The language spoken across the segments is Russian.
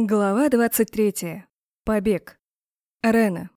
Глава 23. Побег. Рена.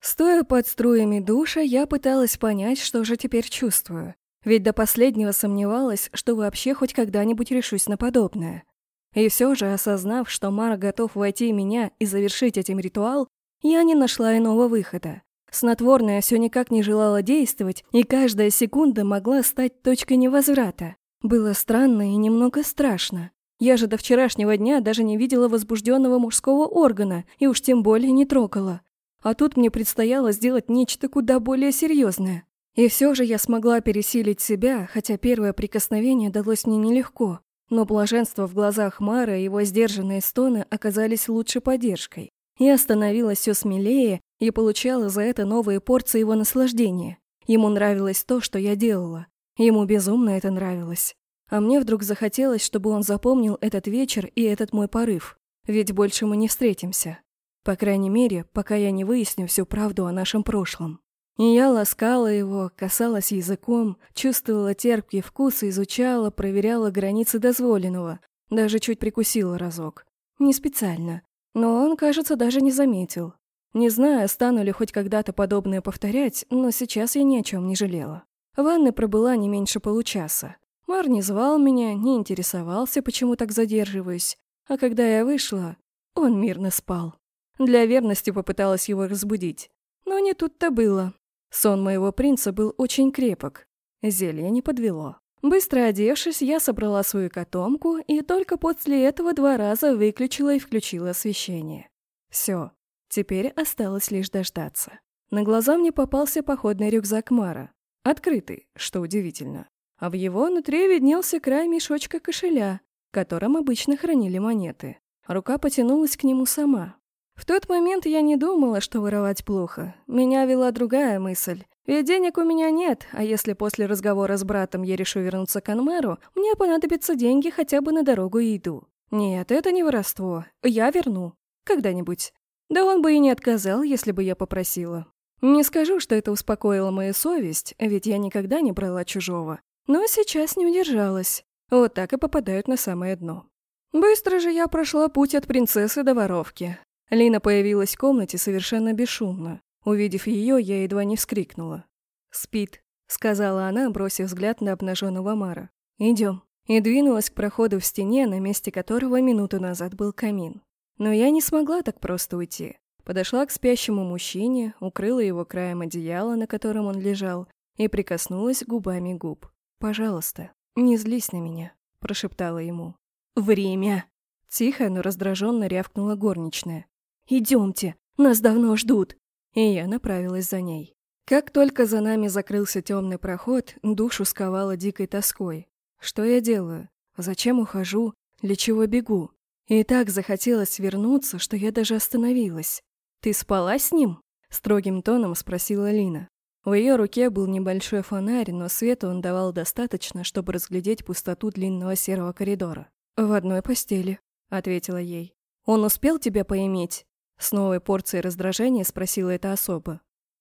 Стоя под струями душа, я пыталась понять, что же теперь чувствую. Ведь до последнего сомневалась, что вообще хоть когда-нибудь решусь на подобное. И все же, осознав, что Мар готов войти в меня и завершить этим ритуал, я не нашла иного выхода. Снотворное все никак не желало действовать, и каждая секунда могла стать точкой невозврата. Было странно и немного страшно. Я же до вчерашнего дня даже не видела возбужденного мужского органа и уж тем более не трогала. А тут мне предстояло сделать нечто куда более серьезное. И все же я смогла пересилить себя, хотя первое прикосновение далось мне нелегко. Но блаженство в глазах Мара и его сдержанные стоны оказались лучшей поддержкой. Я становилась все смелее и получала за это новые порции его наслаждения. Ему нравилось то, что я делала. Ему безумно это нравилось. А мне вдруг захотелось, чтобы он запомнил этот вечер и этот мой порыв. Ведь больше мы не встретимся. По крайней мере, пока я не выясню всю правду о нашем прошлом. И я ласкала его, касалась языком, чувствовала терпкий вкус изучала, проверяла границы дозволенного. Даже чуть прикусила разок. Не специально. Но он, кажется, даже не заметил. Не знаю, стану ли хоть когда-то подобное повторять, но сейчас я ни о чем не жалела. В ванной пробыла не меньше получаса. Мар не звал меня, не интересовался, почему так задерживаюсь. А когда я вышла, он мирно спал. Для верности попыталась его разбудить. Но не тут-то было. Сон моего принца был очень крепок. Зелье не подвело. Быстро одевшись, я собрала свою котомку и только после этого два раза выключила и включила освещение. Все, теперь осталось лишь дождаться. На глаза мне попался походный рюкзак Мара. Открытый, что удивительно а в его внутри виднелся край мешочка кошеля, в котором обычно хранили монеты. Рука потянулась к нему сама. В тот момент я не думала, что воровать плохо. Меня вела другая мысль. Ведь денег у меня нет, а если после разговора с братом я решу вернуться к Анмеру, мне понадобятся деньги хотя бы на дорогу и еду. Нет, это не воровство. Я верну. Когда-нибудь. Да он бы и не отказал, если бы я попросила. Не скажу, что это успокоило мою совесть, ведь я никогда не брала чужого. Но сейчас не удержалась. Вот так и попадают на самое дно. Быстро же я прошла путь от принцессы до воровки. Лина появилась в комнате совершенно бесшумно. Увидев ее, я едва не вскрикнула. «Спит», — сказала она, бросив взгляд на обнаженного Мара. «Идем». И двинулась к проходу в стене, на месте которого минуту назад был камин. Но я не смогла так просто уйти. Подошла к спящему мужчине, укрыла его краем одеяла, на котором он лежал, и прикоснулась губами губ. «Пожалуйста, не злись на меня», – прошептала ему. «Время!» – тихо, но раздраженно рявкнула горничная. «Идемте, нас давно ждут!» И я направилась за ней. Как только за нами закрылся темный проход, душу сковала дикой тоской. Что я делаю? Зачем ухожу? Для чего бегу? И так захотелось вернуться, что я даже остановилась. «Ты спала с ним?» – строгим тоном спросила Лина. В ее руке был небольшой фонарь, но света он давал достаточно, чтобы разглядеть пустоту длинного серого коридора. «В одной постели», — ответила ей. «Он успел тебя поиметь?» С новой порцией раздражения спросила эта особа.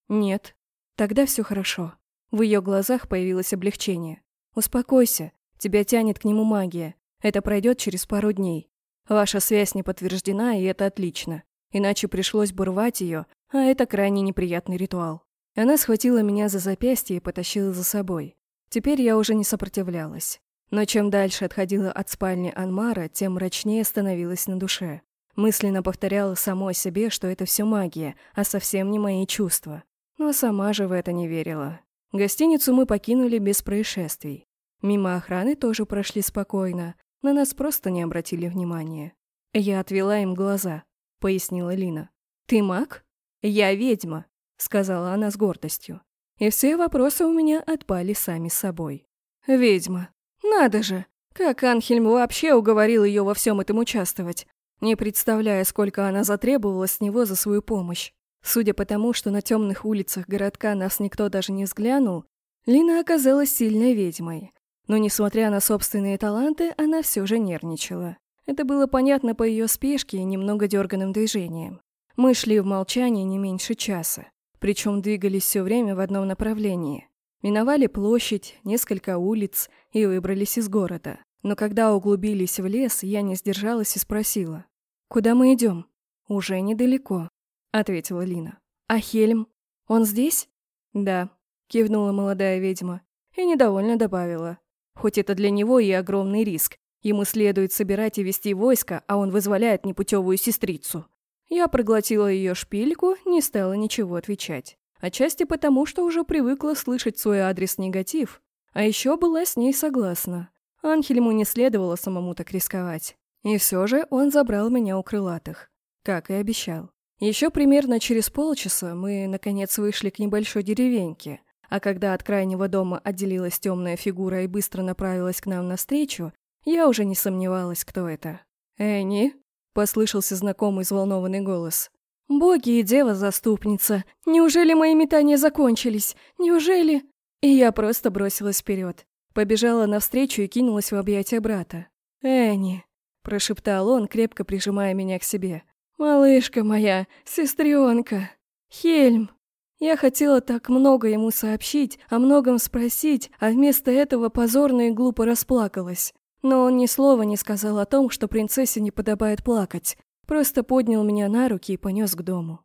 «Нет». «Тогда все хорошо». В ее глазах появилось облегчение. «Успокойся. Тебя тянет к нему магия. Это пройдет через пару дней. Ваша связь не подтверждена, и это отлично. Иначе пришлось бы рвать ее, а это крайне неприятный ритуал». Она схватила меня за запястье и потащила за собой. Теперь я уже не сопротивлялась. Но чем дальше отходила от спальни Анмара, тем мрачнее становилась на душе. Мысленно повторяла самой себе, что это все магия, а совсем не мои чувства. Но сама же в это не верила. Гостиницу мы покинули без происшествий. Мимо охраны тоже прошли спокойно, на нас просто не обратили внимания. «Я отвела им глаза», — пояснила Лина. «Ты маг?» «Я ведьма», сказала она с гордостью. И все вопросы у меня отпали сами собой. Ведьма. Надо же! Как Анхельм вообще уговорил ее во всем этом участвовать, не представляя, сколько она затребовала с него за свою помощь. Судя по тому, что на темных улицах городка нас никто даже не взглянул, Лина оказалась сильной ведьмой. Но, несмотря на собственные таланты, она все же нервничала. Это было понятно по ее спешке и немного дерганным движениям. Мы шли в молчании не меньше часа причем двигались все время в одном направлении. Миновали площадь, несколько улиц и выбрались из города. Но когда углубились в лес, я не сдержалась и спросила. «Куда мы идем?» «Уже недалеко», — ответила Лина. «А Хельм? Он здесь?» «Да», — кивнула молодая ведьма и недовольно добавила. «Хоть это для него и огромный риск. Ему следует собирать и вести войско, а он вызволяет непутевую сестрицу». Я проглотила ее шпильку, не стала ничего отвечать. Отчасти потому, что уже привыкла слышать свой адрес негатив, а еще была с ней согласна. Анхельму не следовало самому так рисковать. И все же он забрал меня у крылатых, как и обещал. Еще примерно через полчаса мы, наконец, вышли к небольшой деревеньке, а когда от крайнего дома отделилась темная фигура и быстро направилась к нам навстречу, я уже не сомневалась, кто это. «Энни?» — послышался знакомый взволнованный голос. «Боги и дева-заступница! Неужели мои метания закончились? Неужели...» И я просто бросилась вперед. Побежала навстречу и кинулась в объятия брата. «Энни!» — прошептал он, крепко прижимая меня к себе. «Малышка моя, сестренка! Хельм!» Я хотела так много ему сообщить, о многом спросить, а вместо этого позорно и глупо расплакалась. Но он ни слова не сказал о том, что принцессе не подобает плакать. Просто поднял меня на руки и понес к дому.